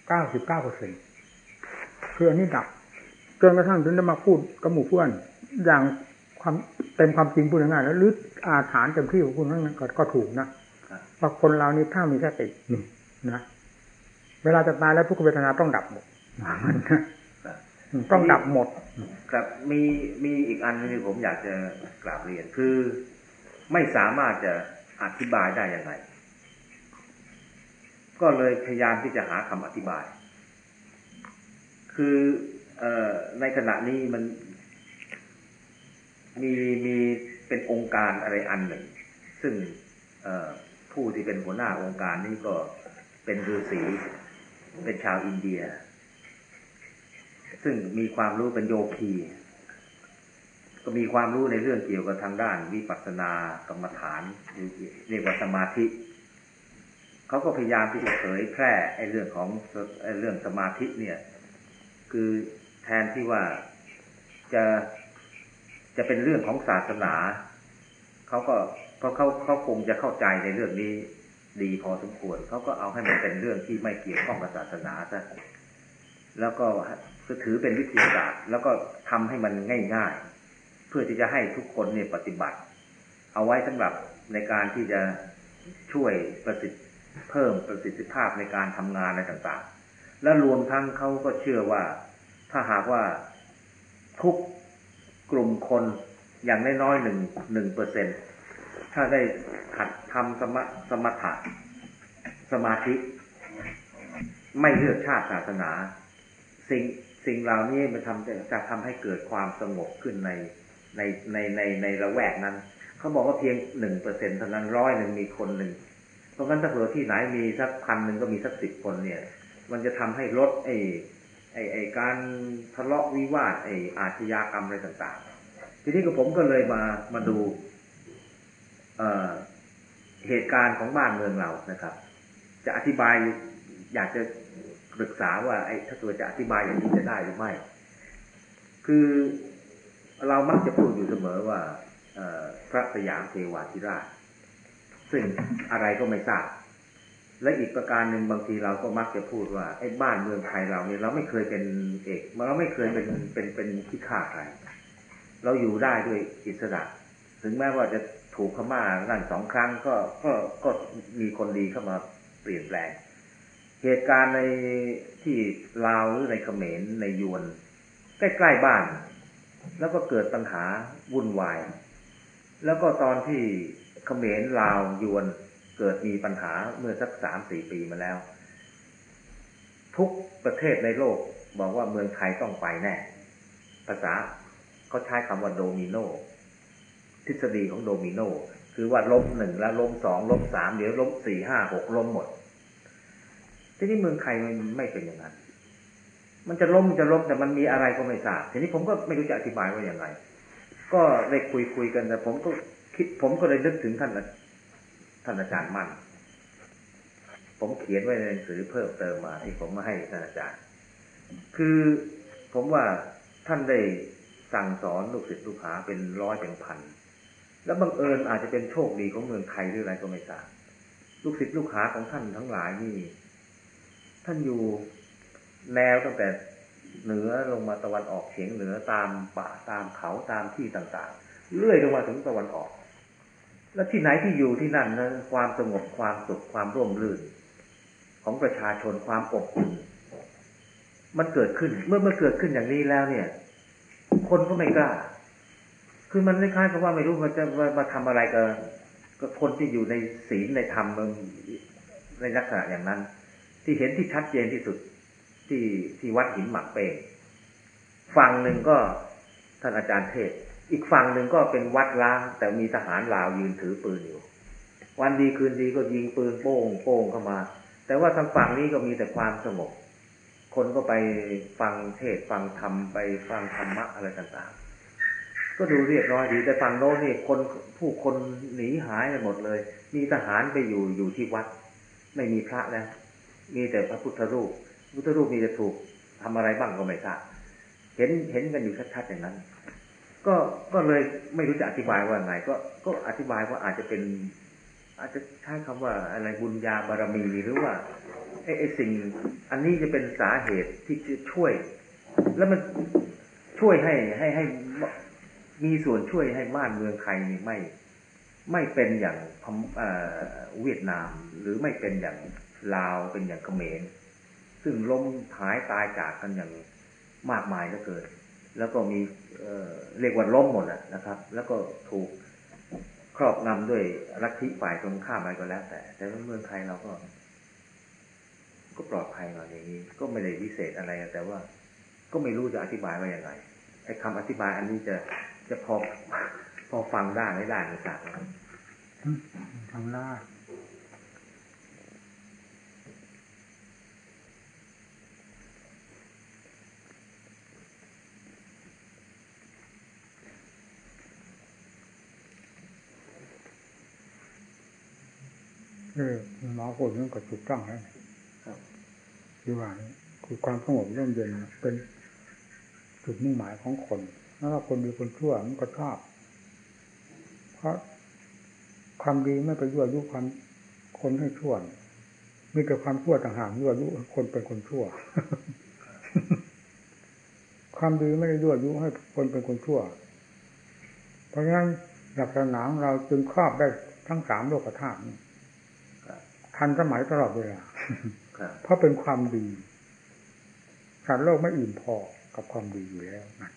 เก้าสิบเก้าเปอร์เซ็นคืออันนี้ดับ จนกระทั่งถึงได้มาพูดกับหมู่เพื่อนอย่างความเต็มความจริงพูดง่ายๆแล้วหรืออาฐานเต็มที่ของคุณนั่นก็ก็ถูกนะว่าคนเรานี่ถ้ามีสตินี่นะเวลาจะตายแล้วทุกขเวทนาต้องดับหมดต้องดับหมด ครับมีมีอีกอันนึงที่ผมอยากจะกราบเรียนคือ ไม่สามารถจะอธิบายได้ยังไง ก็เลยพยายามที่จะหาคำอธิบาย คือเออ ในขณะนี้มันมีมีเป็นองค์การอะไรอันหนึ่ง ซึ่งผู้ที่เป็นหัวหน้าองค์การนี้ก็เป็นฤาษีเป็นชาวอินเดีย ซึ่งมีความรู้เป็นโยคี ก็มีความรู้ในเรื่องเกี่ยวกับทางด้านวิปัสสนากรรมฐานเรียกว่าสมาธิเขาก็พยายามที่จะเผยแพร่ไอ้เรื่องของไอ้เรื่องสมาธิเนี่ย คือ แทนที่ว่าจะจะเป็นเรื่องของศาสนาเขาก็เพราะเขาเขาคงจะเข้าใจในเรื่องนี้ ดีพอสมควรเขาก็เอาให้มันเป็นเรื่องที่ไม่เกี่ยวข้องกับศาสนาซะแล้วก็ถือเป็นวิทยาศาสตร์ แล้วก็ทำให้มันง่ายๆ เพื่อที่จะให้ทุกคนเนี่ยปฏิบัติ เอาไว้สำหรับในการที่จะช่วยประสิทธิเพิ่มประสิทธิภาพในการทำงานอะไรต่างๆ และรวมทั้งเขาก็เชื่อว่า ถ้าหากว่าทุกกลุ่มคนอย่างน้อยๆหนึ่งหนึ่งเปอร์เซ็นถ้าได้หัดทำสมสมถะสมาธิ ไม่เลือกชาติศาสนา สิ่งสิ่งเหล่านี้มันทำจะทำให้เกิดความสงบขึ้นในในในในในละแวกนั้น เขาบอกว่าเพียงหนึ่งเปอร์เซ็นเท่านั้นร้อยหนึ่งมีคนหนึ่ง เพราะงั้นถ้าเผื่อที่ไหนมีสักพันหนึ่งก็มีสักสิบคนเนี่ย มันจะทำให้ลดไอ้ ไอ้ไอ้การทะเลาะวิวาทไอ้อาชญากรรมอะไรต่าง ๆ ทีนี้ก็ผมก็เลยมามาดูเอ่อเหตุการณ์ของบ้านเมืองเรานะครับ จะอธิบายอยากจะปรึกษาว่าไอ้ถ้าตัวจะอธิบายอย่างนี้จะได้หรือไม่ คือเรามักจะพูดอยู่เสมอว่าพระสยามเทวาธิราช ซึ่งอะไรก็ไม่ทราบ และอีกประการหนึ่งบางทีเราก็มักจะพูดว่าไอ้บ้านเมืองไทยเราเนี่ยเราไม่เคยเป็นเอกเราไม่เคยเป็นเป็นเป็นที่ฆ่าใครเราอยู่ได้ด้วยอิสระถึงแม้ว่าจะถูกพม่านั่นสองครั้งก็ก็ก็มีคนดีเข้ามาเปลี่ยนแปลง เหตุการณ์ในที่ลาวหรือในเขมรในยวนใกล้ๆบ้าน แล้วก็เกิดปัญหาวุ่นวาย แล้วก็ตอนที่เขมรลาวยวน เกิดมีปัญหาเมื่อสักสามสี่ปีมาแล้ว ทุกประเทศในโลกบอกว่าเมืองไทยต้องไปแน่ ภาษาเขาใช้คำว่าโดมิโนทฤษฎีของโดมิโนคือว่าล้มหนึ่งแล้วล้มสองล้มสามเดี๋ยวล้มสี่ห้าหกล้มหมด ทีนี้เมืองไทยมันไม่เป็นอย่างนั้น มันจะล้มจะล้มแต่มันมีอะไรก็ไม่ทราบทีนี้ผมก็ไม่รู้จะอธิบายว่าอย่างไร ก็ได้คุยคุยกันแต่ผมก็คิดผมก็เลยนึกถึงท่าน ท่านอาจารย์มั่น ผมเขียนไว้ในหนังสือเพิ่มเติมมาที่ผมมาให้ท่านอาจารย์ คือผมว่าท่านได้สั่งสอนลูกศิษย์ลูกหาเป็นร้อยเป็นพัน แล้วบังเอิญอาจจะเป็นโชคดีของเมืองไทยหรืออะไรก็ไม่ทราบ ลูกศิษย์ลูกหาของท่านทั้งหลายนี่ ท่านอยู่แนวตั้งแต่เหนือลงมาตะวันออกเฉียงเหนือตามป่าตามเขาตามที่ต่างๆเลื่อยลงมาถึงตะวันออก แล้วที่ไหนที่อยู่ที่นั่นนะความสงบความสุขความร่มรื่น ของประชาชนความอบอุ่นมันเกิดขึ้น เมื่อเมื่อเกิดขึ้นอย่างนี้แล้วเนี่ย คนก็ไม่กล้า คือมันคล้ายๆกับว่าไม่รู้มันจะมาทำอะไรกับกับคนที่อยู่ในศีลในธรรมในลักษณะอย่างนั้น ที่เห็นที่ชัดเจนที่สุดที่ที่วัดหินหมักเปงฝั่งหนึ่งก็ท่านอาจารย์เทศ อีกฝั่งหนึ่งก็เป็นวัดล้าง แต่มีทหารลาวยืนถือปืนอยู่ วันดีคืนดีก็ยิงปืนโป้งโป้งเข้ามา แต่ว่าทางฝั่งนี้ก็มีแต่ความสงบ คนก็ไปฟังเทศฟังธรรมไปฟังธรรมะอะไรต่างๆ ก็ดูเรียบร้อยดีแต่ฝั่งโน้นนี่คนผู้คนหนีหายไปหมดเลย มีทหารไปอยู่อยู่ที่วัด ไม่มีพระแล้วมีแต่พระพุทธรูปพุทธรูปมีจะถูกทำอะไรบ้างก็ไม่ทราบเห็นเห็นกันอยู่ชัดๆอย่างนั้น ก็ก็เลยไม่รู้จะอธิบายว่าไงก็ก็อธิบายว่าอาจจะเป็น อาจจะใช้คำว่าอะไรบุญญาบารมีหรือว่าไอ้ไอ้สิ่ง อันนี้จะเป็นสาเหตุที่จะช่วย แล้วมันช่วยให้ให้ให้มีส่วนช่วยให้บ้านเมืองไทยไม่ไม่เป็นอย่างเวียดนาม หรือไม่เป็นอย่างลาวเป็นอย่างเขมรซึ่งล้มหายตายจากกันอย่างมากมายเหลือเกิน แล้วก็มีเรียกว่าล้มหมดนะครับ แล้วก็ถูกครอบงำด้วยรัฐิฝ่ายตรงข้ามอะไรก็แล้ว แต่ แต่เมืองไทยเราก็ ก็ปลอดภัยมาอย่างนี้ ก็ไม่ได้วิเศษอะไร แต่ว่า ก็ไม่รู้จะอธิบายว่าอย่างไรไอ้คำอธิบายอันนี้จะจะพอพอฟังได้ไม่ได้ไม่ทราบฟังได้ เออหมอพูดนั่นก็ถูกต้องแล้วคือว่าคือความสงบร่มเย็นเป็นจุดมุ่งหมายของคนแล้วคนดีคนชั่วมันก็ชอบ เพราะความดีไม่ไปยั่วยุความคนให้ชั่วมีแต่ความชั่วต่างหากยั่วยุคนเป็นคนชั่ว ความดีไม่ได้ยั่วยุให้คนเป็นคนชั่ว เพราะฉะนั้นหลักศาสนาของเราจึงครอบได้ทั้งสามโลกธาตุ ทันสมัยตลอดเวลาเพราะเป็นความดีการโลกไม่อิ่มพอกับความดีอยู่แล้วนะ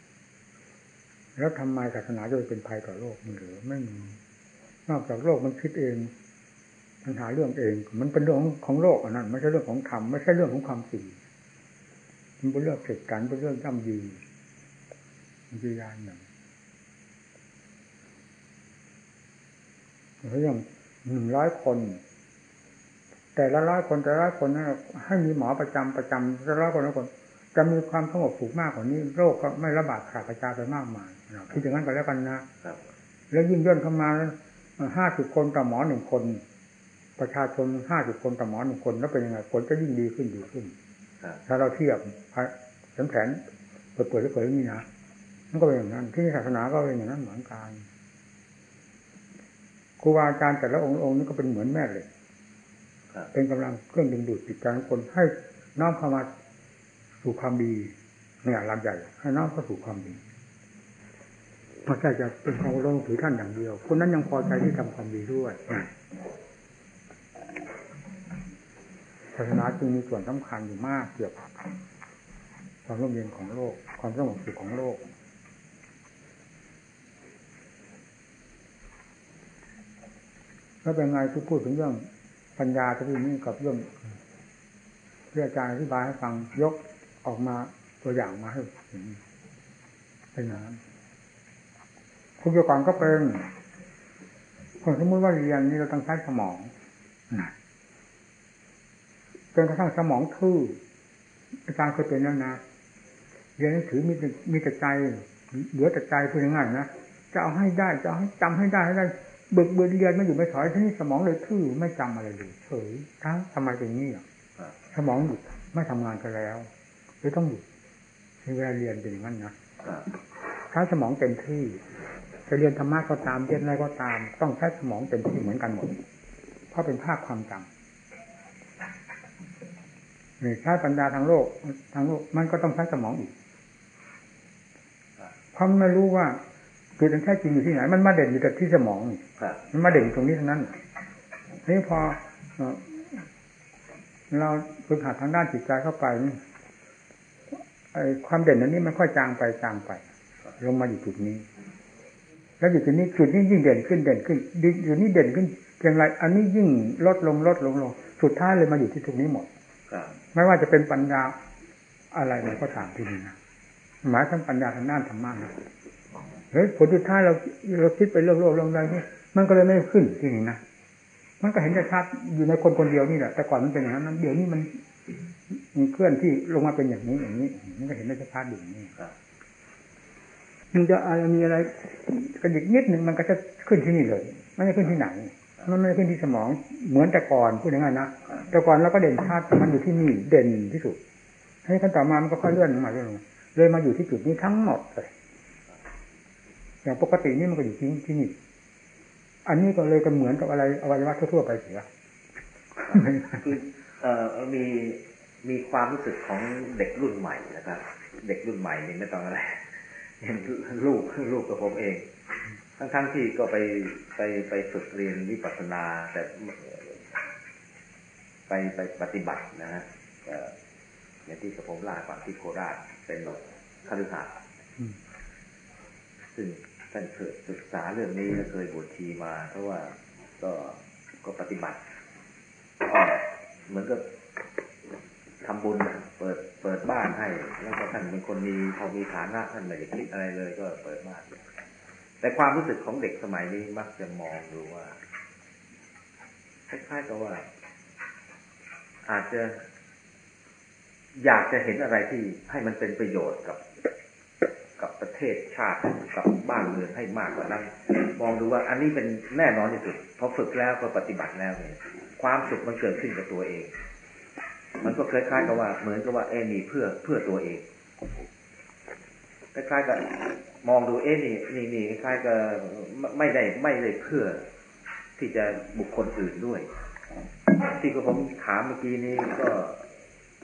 แล้วทำไมศาสนาจะเป็นภัยต่อโลกมันหรือไม่มีนอกจากโลกมันคิดเองมันหาเรื่องเอง มันเป็นเรื่องของโลกอันนั้นไม่ใช่เรื่องของธรรมไม่ใช่เรื่องของความจริงมันเป็นเรื่องเกิดกันเป็นเรื่องย่ำยีมันจะยานอย่างเรื่องหนึ่งร้อยคน แต่ละร้อยคนแต่ละร้อยคนนั้นให้มีหมอประจำประจำแต่ละร้อยคนละคน จะมีความสงบสุขมากกว่านี้ โรคก็ไม่ระบาดขาดกระจายไปมากมายคิดอย่างนั้นก็แล้วกันนะแล้วยิ่งย่นเข้ามาห้าสิบคนต่อหมอหนึ่งคน ประชาชนห้าสิบคนต่อหมอหนึ่งคนแล้วเป็นยังไงผลจะยิ่งดีขึ้นดีขึ้นถ้าเราเทียบแผนแผนเปิดเปิดเผยนี่นะมันก็เป็นอย่างนั้น ที่ศาสนาก็เป็นอย่างนั้นเหมือนกันครูบาอาจารย์แต่ละองค์องค์นี้ก็เป็นเหมือนแม่เลย เป็นกำลังเครื่องดึงดูดจิตใจคนให้น้อมเข้ามาสู่ความดีเนี่ยลำใหญ่ให้น้อมเข้าสู่ความดีไม่ใช่จะเป็นความลงถือท่านอย่างเดียว คนนั้นยังพอใจที่ทำความดีด้วยศาสนาจึงมีส่วนสำคัญอยู่มากเกี่ยวกับความร่มเย็นของโลก ความสงบสุขของโลกแล้วเป็นไงที่พูดถึงเรื่อง ปัญญาที่นี้กับเรื่องที่อาจารย์อธิบายให้ฟังยกออกมาตัวอย่างมาให้เห็นเป็นอย่างนั้นคุณเกี่ยกับก็เป็นคนสมมติว่าเรียนนี่เราต้องใช้สมองนะจนกระทั่งสมองทื่ออาจารย์เคยเป็นแล้วนะเรียนหนังสือมีมีแต่ใจเหลือแต่ใจพูดง่ายๆนะจะเอาให้ได้จะเอาให้จำให้ได้ให้ได้ บิกเบิกเรียนไม่อยู่ไม่ถอยที่นี่สมองเลยทื่อไม่จำอะไรเลยเฉยทั้งทำไมเป็นนี้อะสมองหยุดไม่ทำงานกันแล้วเลยต้องหยุดเวลาเรียนเป็นอย่างนั้นนะถ้าสมองเต็มที่จะเรียนธรรมะก็ตามเรียนอะไรก็ตาม ต้องใช้สมองเต็มที่เหมือนกันหมดเพราะเป็นภาคความจำนี่ใช้ปัญญาทางโลกทางโลกมันก็ต้องใช้สมองอีกเพราะไม่รู้ว่า จุดแท้จริงอยู่ที่ไหน มันมาเด่นอยู่แต่ที่สมองมันมาเด่นตรงนี้ทั้งนั้นนี่พอเราฝึกหัดทางด้านจิตใจเข้าไปไอ้ความเด่นนั้นนี่มันค่อยจางไปจางไป ลงมาอยู่จุดนี้ แล้วอยู่จุดนี้จุดนี้ยิ่งเด่นขึ้นเด่นขึ้นอยู่นี้เด่นขึ้นเพียงไรอันนี้ยิ่งลดลงลดลงลง สุดท้ายเลยมาอยู่ที่ตรงนี้หมดไม่ว่าจะเป็นปัญญาอะไรมันก็ตามที่นี่นะหมายถึงปัญญาทางด้านธรรมะนะ เฮ้ยผลสุดท้ายเราเราคิดไปเรื่องโลกเรื่องใดนี่มันก็เลยไม่ขึ้นจริงนะมันก็เห็นชัดอยู่ในคนคนเดียวนี่แหละแต่ก่อนมันเป็นอย่างนั้นเดี๋ยวนี้มันมีเคลื่อนที่ลงมาเป็นอย่างนี้อย่างนี้ มันก็เห็นได้ชัดอยู่นี่มันจะอะไรมีอะไรกระดิกนิดหนึ่งมันก็จะขึ้นที่นี่เลยไม่ได้ขึ้นที่ไหนมันไม่ได้ขึ้นที่สมองเหมือนแต่ก่อนพูดอย่างนั้นนะแต่ก่อนเราก็เด่นชัดแต่มันอยู่ที่นี่เด่นที่สุดให้ขั้นต่อมามันก็ค่อยเลื่อนมาเรื่อยเลยมาอยู่ที่จุดนี้ทั้งหมดเลย อย่างปกตินี่มันก็อยู่ที่ที่นี่ อันนี้ก็เลยก็เหมือนกับอะไรอวัยวะทั่วๆไปเสียคือเอ่อมีมีความรู้สึกของเด็กรุ่นใหม่นะครับ เด็กรุ่นใหม่นี่ไม่ต้องอะไรเห็นลูกลูกกับผมเอง ทั้งทั้งที่ก็ไปไปไปฝึกเรียนวิปัสสนาแต่ไปไปปฏิบัตินะฮะอย่างที่กระผมลาก่อนที่โคราชเป็นคฤหาสน์ซึ่ง ท่านศึกษาเรื่องนี้และเคยบวชชีมา เพราะว่าก็ก็ปฏิบัติเหมือนกับทำบุญเปิดเปิดบ้านให้ แล้วก็ท่านเป็นคนมีพอมีฐานะท่านไม่ได้คิดอะไรเลยก็เปิดบ้านแต่ความรู้สึกของเด็กสมัยนี้มักจะมองดูว่าคล้ายๆกับว่า อาจจะ อยากจะเห็นอะไรที่ให้มันเป็นประโยชน์กับ กับประเทศชาติกับบ้านเมืองให้มากกว่านั้น มองดูว่าอันนี้เป็นแน่นอนที่สุดพอฝึกแล้วพอปฏิบัติแล้วเนี่ย ความสุขมันเกิดขึ้นกับตัวเอง มันก็คล้ายๆกับว่า เหมือนกับว่าเอ็นี่เพื่อเพื่อตัวเองคล้ายๆกับมองดูเอ็นี่นี่นี่คล้ายๆกับไม่ได้ไม่ได้เพื่อที่จะบุคคลอื่นด้วย ที่ผมถามเมื่อกี้นี้ก็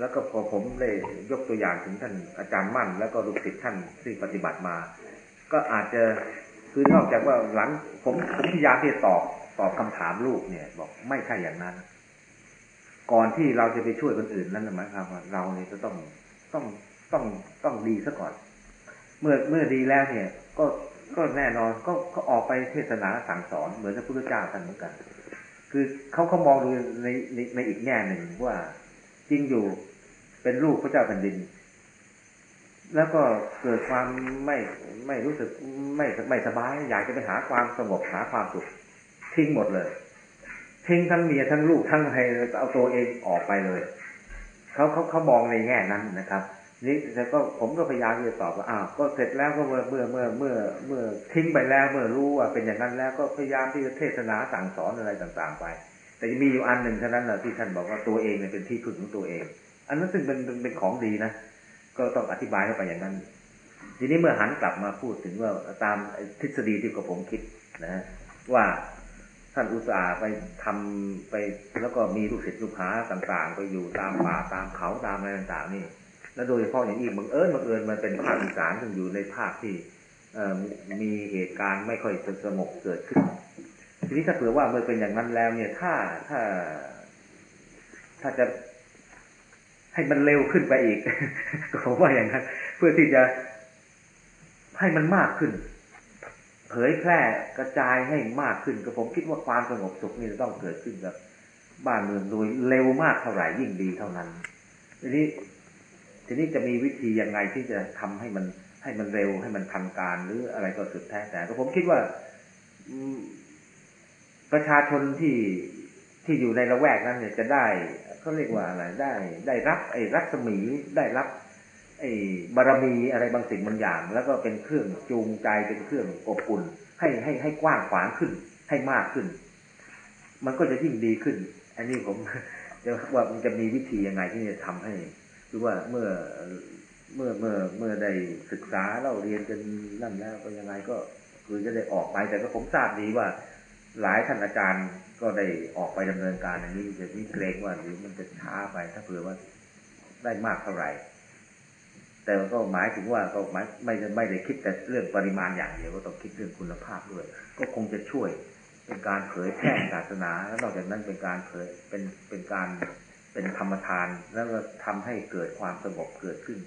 แล้วก็พอผมได้ยกตัวอย่างถึงท่านอาจารย์มั่น แล้วก็ลูกศิษย์ท่านที่ปฏิบัติมา ก็อาจจะคือนอกจากว่าหลังผมผมพยายามที่จะตอบตอบคำถามลูกเนี่ย บอกไม่ใช่อย่างนั้น ก่อนที่เราจะไปช่วยคนอื่นนั้นหมายความว่าเราเนี่ยจะต้องต้องต้องต้องดีซะก่อน เมื่อเมื่อดีแล้วเนี่ย ก็ก็แน่นอนก็เขาออกไปเทศนาสั่งสอนเหมือนพระพุทธเจ้าท่านเหมือนกัน คือเขาเขามองดูในในในอีกแง่หนึ่งว่าจริงอยู่ เป็นลูกพระเจ้าแผ่นดิน แล้วก็เกิดความไม่ไม่รู้สึกไม่ไม่สบาย อยากจะไปหาความสงบหาความสุขทิ้งหมดเลย ทิ้งทั้งเมียทั้งลูกทั้งให้เอาตัวเองออกไปเลยเขาเขาเขามองในแง่นั้นนะครับนี่แต่ก็ผมก็พยายามจะตอบว่าอ้าวก็เสร็จแล้วก็เมื่อเมื่อเมื่อเมื่อเมื่อทิ้งไปแล้วเมื่อรู้ว่าเป็นอย่างนั้นแล้วก็พยายามที่จะเทศนาสั่งสอนอะไรต่าง ๆ ไป แต่มีอยู่อันหนึ่งเท่านั้นแหละที่ท่านบอกว่าตัวเองเป็นที่พึ่งของตัวเอง อันนั้นซึ่งเป็นเป็นของดีนะก็ต้องอธิบายเข้าไปอย่างนั้น ทีนี้เมื่อหันกลับมาพูดถึงว่าตามทฤษฎีที่กับผมคิดนะว่าท่านอุตส่าห์ไปทำไปแล้วก็มีลูกศิษย์ลูกหาต่าง ๆ ไปอยู่ตามป่าตามเขาตามอะไรต่าง ๆ นี่ แล้วโดยเฉพาะอย่างยิ่งบังเอิญบังเอิญมันเป็นภาคอีสานซึ่งอยู่ในภาคที่มีเหตุการณ์ไม่ค่อยสงบเกิดขึ้น ทีนี้ถ้าเผื่อว่าเมื่อเป็นอย่างนั้นแล้วเนี่ยถ้าถ้า ถ้าจะ ให้มันเร็วขึ้นไปอีก ก็ผมว่าอย่างนั้นเพื่อที่จะให้มันมากขึ้น เผยแพร่กระจายให้มากขึ้น ก็ผมคิดว่าความสงบสุขนี่จะต้องเกิดขึ้นกับบ้านเมืองโดยเร็วมากเท่าไหร่ยิ่งดีเท่านั้น ทีนี้ ทีนี้จะมีวิธียังไงที่จะทำให้มันให้มันเร็วให้มันทันการหรืออะไรก็สุดแท้แต่ก็ผมคิดว่าประชาชนที่ที่อยู่ในละแวกนั้นเนี่ยจะได้ เขาเรียกว่าอะไรได้ ได้รับไอ้รัศมีได้รับ ไอ้บารมีอะไรบางสิ่งบางอย่าง แล้วก็เป็นเครื่องจูงใจเป็นเครื่องอบอุ่นให้ให้ให้กว้างขวางขึ้น ให้มากขึ้น มันก็จะยิ่งดีขึ้น อันนี้ผมจะว่ามันจะมีวิธียังไงที่จะทำให้หรือว่าเมื่อเมื่อเมื่อเมื่อได้ศึกษาเราเรียนจนนั่นแล้วก็ยังไงก็คือจะได้ออกไปแต่ก็ผมทราบดีว่า หลายท่านอาจารย์ ก็ได้ออกไปดำเนินการอันนี้จะมีเกรงว่าหรือมันจะช้าไปถ้าเผื่อว่าได้มากเท่าไหร่ แต่ก็หมายถึงว่าก็หมายไม่ไม่ได้คิดแต่เรื่องปริมาณอย่างเดียวก็ต้องคิดเรื่องคุณภาพด้วย ก็คงจะช่วยเป็นการเผยแพร่ศาสนา แล้วนอกจากนั้นเป็นการเผยเป็นเป็นการเป็นธรรมทาน แล้วก็ทำให้เกิดความสงบเกิดขึ้น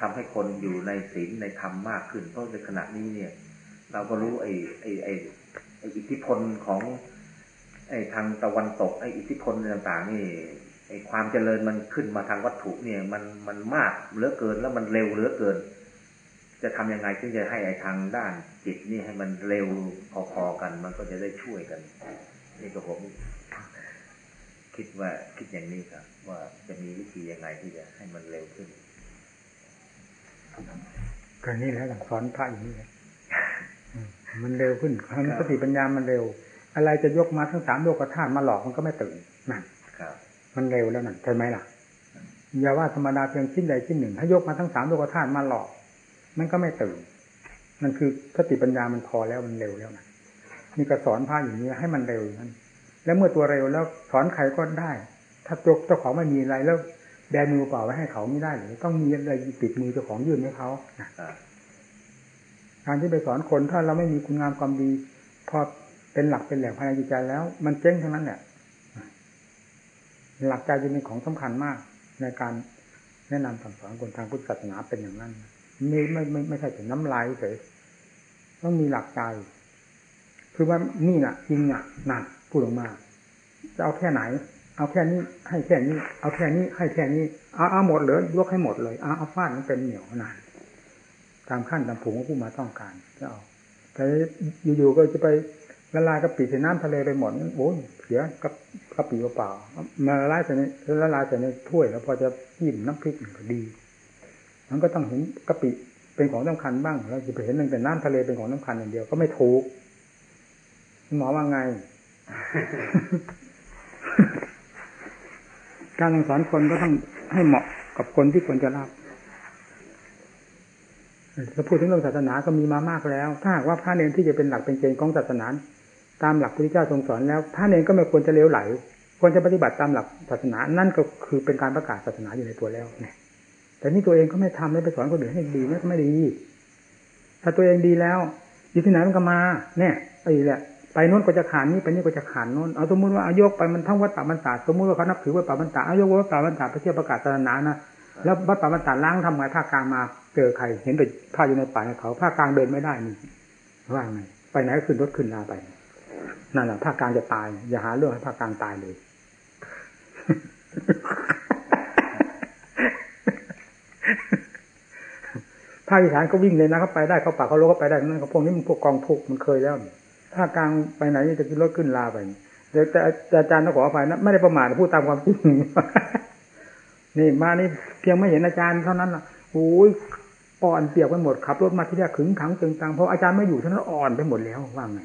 ทำให้คนอยู่ในศีลในธรรมมากขึ้น เพราะในขณะนี้เนี่ย เราก็รู้ไอ้ไอ้ไอ้อิทธิพลของ ไอ้ทางตะวันตกไอ้อิทธิพลต่างๆ นี่ไอ้ความเจริญมันขึ้นมาทางวัตถุเนี่ย มันมันมากเหลือเกินแล้วมันเร็วเหลือเกิน จะทำยังไงที่จะให้ไอ้ทางด้านจิตนี่ให้มันเร็วพอๆกัน มันก็จะได้ช่วยกันนี่ก็ผมคิดว่าคิดอย่างนี้ครับ ว่าจะมีวิธียังไงที่จะให้มันเร็วขึ้นก็นี่แหละสอนพระอย่างนี้เลยมันเร็วขึ้นความสติปัญญามันเร็ว อะไรจะยกมาทั้งสามโลกธาตุมาหลอกมันก็ไม่ตื่นนั่นครับมันเร็วแล้วนั่นใช่ไหมล่ะอย่าว่าธรรมดาเพียงชิ้นใดชิ้นหนึ่งถ้ายกมาทั้งสามโลกธาตุมาหลอก มันก็ไม่ตื่นนั่นคือสติปัญญามันพอแล้วมันเร็วแล้วนะนี่ก็สอนพระอย่างนี้ให้มันเร็วนั้นแล้วเมื่อตัวเร็วแล้วสอนใครก็ได้ ถ้าเจ้าของไม่มีอะไรแล้วแบมือเปล่าไว้ให้เขาไม่ได้หรือต้องมีอะไรติดมือเจ้าของยื่นให้เขานะการที่ไปสอนคนถ้าเราไม่มีคุณงามความดี พอ เป็นหลักเป็นแหล่งภายในจิตใจแล้ว มันเจ๊งทั้งนั้นแหละหลักใจจะเป็นของสำคัญมาก ในการแนะนำสั่งสอนคนทางพุทธศาสนาเป็นอย่างนั้นไม่ไม่ไม่ไม่ใช่แต่น้ำลายเฉยต้องมีหลักใจคือว่านี่น่ะจริงน่ะนั่นพูดออกมา จะเอาแค่ไหน เอาแค่นี้ ให้แค่นี้ เอาแค่นี้ ให้แค่นี้เอาเอาหมดเลยยกให้หมดเลยเอาเอาฟาดมันเป็นเหนียวนานตามขั้นตามผูงของผู้มาต้องการจะเอาแต่อยู่ๆก็จะไป ละลายกระปิใส่น้ำทะเลไปหมดโอ้ยเสียกับกะปิเปล่ามาละลายใส่ในละลายใส่ในถ้วยแล้วพอจะยิ้มน้ำพริกก็ดี มันก็ต้องเห็นกระปิเป็นของสำคัญบ้างเราจะไปเห็นแต่น้ำทะเลเป็นของสำคัญอย่างเดียวก็ไม่ถูกหมอว่าไง การสอนคนก็ต้องให้เหมาะกับคนที่ควรจะรับถ้าพูดถึงเรื่องศาสนาก็มีมามากแล้ว ถ้าหากว่าพระเนรที่จะเป็นหลักเป็นเกณฑ์ของศาสนา ตามหลักพระพุทธเจ้าทรงสอนแล้วพระเนรก็ไม่ควรจะเลี้ยวไหล ควรจะปฏิบัติตามหลักศาสนา นั่นก็คือเป็นการประกาศศาสนาอยู่ในตัวแล้วเนี่ยแต่นี่ตัวเองก็ไม่ทำไม่ไปสอนคนอื่นให้ดีนั่นก็ไม่ดี ถ้าตัวเองดีแล้วอยู่ที่ไหนมันก็มาเนี่ยไอ้แหละไปโน้นก็จะขานนี้ไปนี่ก็จะขานโน้นเอาสมมติว่าอายกไปมันทั้งวัดป่าบรรดาสมมติว่าเขานับถือวัดป่าบรรดาอายกวัดป่าบรรดาไปเที่ยวประกาศศาสนานะแล้ววัดป่าบรรดาล้างทำไงภาคกลางมาเจอใคร เห็นแต่ผ้าอยู่ในป่าในเขาภาคกลางเดินไม่ได้นี่ว่าไงไปไหนก็ขึ้นรถขึ้นลาไป นั่นแหละภาคกลางจะตาย อย่าหาเรื่องให้ภาคกลางตายเลย ภาคอีสานก็วิ่งเลยนะเขาไปได้เขาป่าเขาโลก็ไปได้นั่นก็พวกนี้มันพวกกองทุกมันเคยแล้วภาคกลางไปไหนจะขึ้นรถขึ้นลาไปแต่อาจารย์ต้องขออภัยนะไม่ได้ประมาทพูดตามความจริงนี่มานี่เพียงไม่เห็นอาจารย์เท่านั้นล่ะโอ้ยอ่อนเปียกไปหมดขับรถมาที่แรกขึงขังตึงตังเพราะอาจารย์ไม่อยู่ท่านั้นอ่อนไปหมดแล้วว่าไง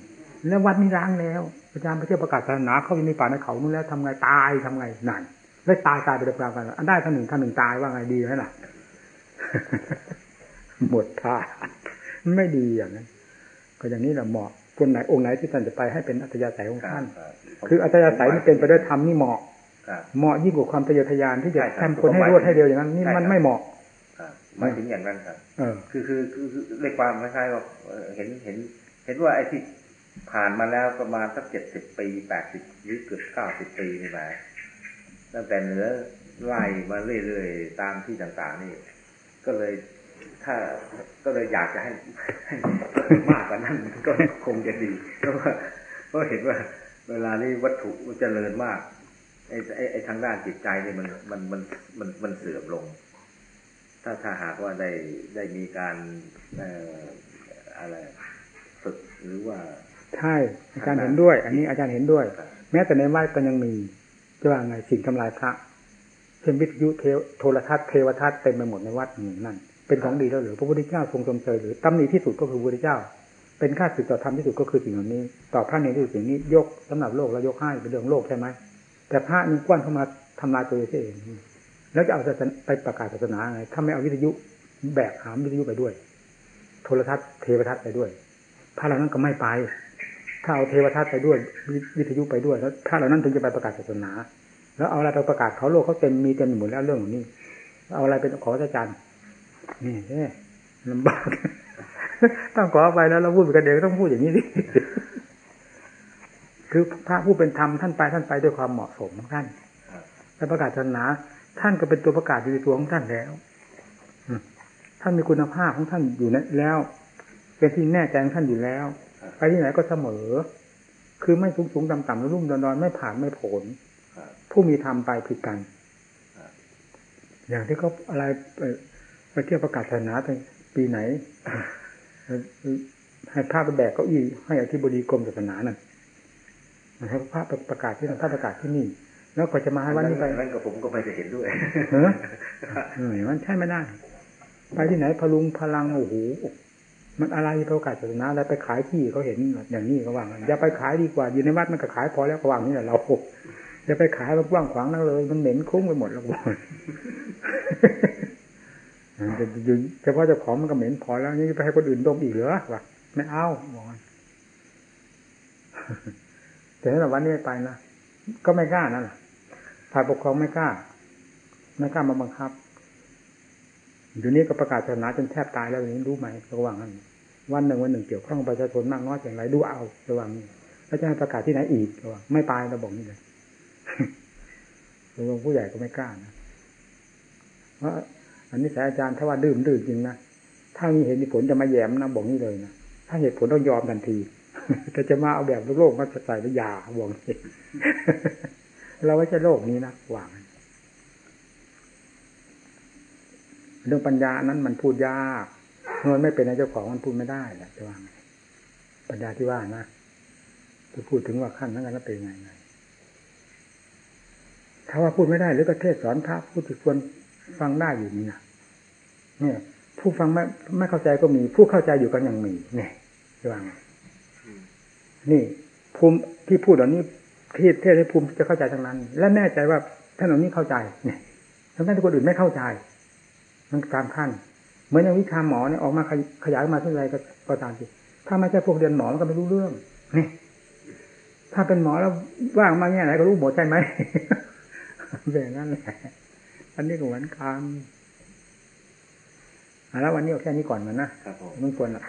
แล้ววัดนี้ร้างแล้วอาจารย์ไปเที่ยวประกาศศาสนาเข้าไปในป่าในเขานู่นแล้วทำไงตายทำไงนั่นแล้วตายตายไปเปล่ากันอันได้ท่านหนึ่งท่านหนึ่งตายว่าไงดีไหมล่ะหมดท่าไม่ดีอย่างนั้นก็อย่างนี้แหละเหมาะคนไหนองค์ไหนที่ท่านจะไปให้เป็นอัตยาศัยของท่าน คืออัตยาศัยมันเป็นไปด้วยธรรมนี่เหมาะเหมาะยิ่งกว่าความทะเยอทะยานที่จะทำคนให้รวดให้เร็วอย่างนั้นนี่มันไม่เหมาะหมายถึงอย่างนั้นครับคือคือคือเรียกความคล้ายๆว่าเห็นเห็น เห็นว่าไอ้ที่ ผ่านมาแล้วประมาณสักเจ็ดสิบปีแปดสิบหรือเกือบเก้าสิบปีนี่หมายตั้งแต่เหนือไล่มาเรื่อยๆตามที่ต่างๆนี่ ก็เลยถ้าก็เลยอยากจะให้ให้มากกว่านั้นก็คงจะดีเพราะว่าเพราะเห็นว่า เวลานี้วัตถุเจริญมากไอ้ไอ้ไอ้ทางด้านจิตใจเนี่ยมันมันมันมันมันเสื่อมลง ถ้าถ้าหากว่าได้ได้มีการเอ่ออะไรฝึกหรือว่า ใช่อาจารย์เห็นด้วย อันนี้อาจารย์เห็นด้วย แม้แต่ในวัดก็ยังมีจะว่าไงสิ่งทำลายพระเช่นวิทยุโทรทัศน์เทวทัศน์เต็มไปหมดในวัดนึ่งนั่นเป็นของดีแล้วหรือพระพุทธเจ้าทรงชมเชยหรือตำหนิที่สุดก็คือพระพุทธเจ้า เป็นค่าสึกต่อธรรมที่สุดก็คือสิ่งเหล่านี้ ต่อพระเนรที่สุดสิ่งนี้ยกสำหรับโลกแล้วยกให้เป็นเรื่องโลกใช่ไหมแต่พระนี่กว้านเข้ามาทำลายตัวเองแล้วจะเอาไปประกาศศาสนาไงถ้าไม่เอาวิทยุแบกหามวิทยุไปด้วย โทรทัศน์เทวทัศน์ไปด้วยพระเหล่านั้นก็ไม่ไป ถ้าเอาเทวทัศน์ไปด้วยวิทยุไปด้วยแล้วพระเหล่านั้นถึงจะไปประกาศศาสนา แล้วเอาอะไรไปประกาศเขาโลกเขาเต็มมีเต็มหมดแล้วเรื่องของนี้ เอาอะไรเป็นขออาจารย์นี่เอ๊ลำบากต้องขอไปแล้วเราพูดกันเด็กต้องพูดอย่างนี้ดิคือพระผู้เป็นธรรมท่านไปท่านไปด้วยความเหมาะสมของท่านแ้ประกาศศาสนา ท่านก็เป็นตัวประกาศอยู่ในตัวของท่านแล้วท่านมีคุณภาพของท่านอยู่แล้ว เป็นที่แน่ใจของท่านอยู่แล้ว ไปที่ไหนก็เสมอ คือไม่สูงสูงต่ำต่ำรุ่มดอนดอนไม่ผ่านไม่ผลผู้มีธรรมไปผิดกัน อย่างที่เขาอะไรไปเที่ยวประกาศศาสนาไปปีไหน ให้พระไปแบกเก้าอี้ให้อธิบดีกรมศาสนานั่นให้พระประกาศที่นั่นพระประกาศที่นี่ แล้วก็จะมาให้วันนี้ไปนั่นก็ผมก็ไม่ได้เห็นด้วยเออมันใช่ไม่ได้ ไปที่ไหนพลุงพลังโอ้โห มันอะไรประกาศศาสนาอะไรไปขายที่เขาเห็นอย่างนี้ก็ว่างอย่าไปขายดีกว่าอยู่ในวัดมันก็ขายพอแล้วก็ว่างนี่แหละเราอย่าไปขายมันกว้างขวางนั่งเลย มันเหม็นคุ้งไปหมดแล้วบอกเฉพาะเจ้าของมันก็เหม็นพอแล้วนี่ไปให้คนอื่นดมอีกเหรอวะไม่เอาบอกแต่ถ้าวันนี้ไปนะก็ไม่กล้านั่นแหละฝ่ายปกครองไม่กล้าไม่กล้ามาบังคับ อยู่นี้ก็ประกาศศาสนาจนแทบตายแล้วอย่างนี้รู้ไหมระหว่างนั้นวันหนึ่งวันหนึ่งเกี่ยวข้องประชาชนมากน้อยอย่างไรดูเอาระหว่างนี้แล้วจะให้ประกาศที่ไหนอีกระหว่างไม่ไปเราบอกนี่เลยหลวงผู้ใหญ่ก็ไม่กล้านะเพราะอันนี้สายอาจารย์ถ้าว่าดื่มดื่มจริงนะถ้ามีเหตุมีผลจะมาแย้มนะบอกนี่เลยนะถ้าเหตุผลต้องยอมทันทีแต่จะมาเอาแบบโลกมาใส่แล้วยาบอกนี่เราไม่ใช่โลกนี้นะหวัง เรื่องปัญญานั้นมันพูดยากมันไม่เป็นเจ้าของมันพูดไม่ได้แหละจะว่าปัญญาที่ว่านะจะพูดถึงว่าขั้นนั้นกันแล้วเป็นไงไงถ้าว่าพูดไม่ได้หรือประเทศสอนพระพูดที่ควรฟังได้อยู่นี่นะเนี่ย ผู้ฟังไม่ไม่เข้าใจก็มี ผู้เข้าใจอยู่กันยังมีเนี่ยจะว่าไงนี่ภูมิที่พูดเหล่านี้ที่เทศให้ภูมิจะเข้าใจทั้งนั้น และแน่ใจว่าท่านเหล่านี้เข้าใจเนี่ยทั้งท่านที่คนอื่นไม่เข้าใจ มันตามขั้น เหมือนอย่างวิชาหมอเนี่ยออกมาขยายมาเท่าไรก็ตามสิถ้าไม่ใช่พวกเรียนหมอมันก็ไม่รู้เรื่องนี่ถ้าเป็นหมอแล้วว่างมาแง่ไหนก็รู้หมดใช่ไหมแบบนั้นแหละอันนี้ก็เหมือนกันแล้ววันนี้เอาแค่นี้ก่อนมันนะมันควรละ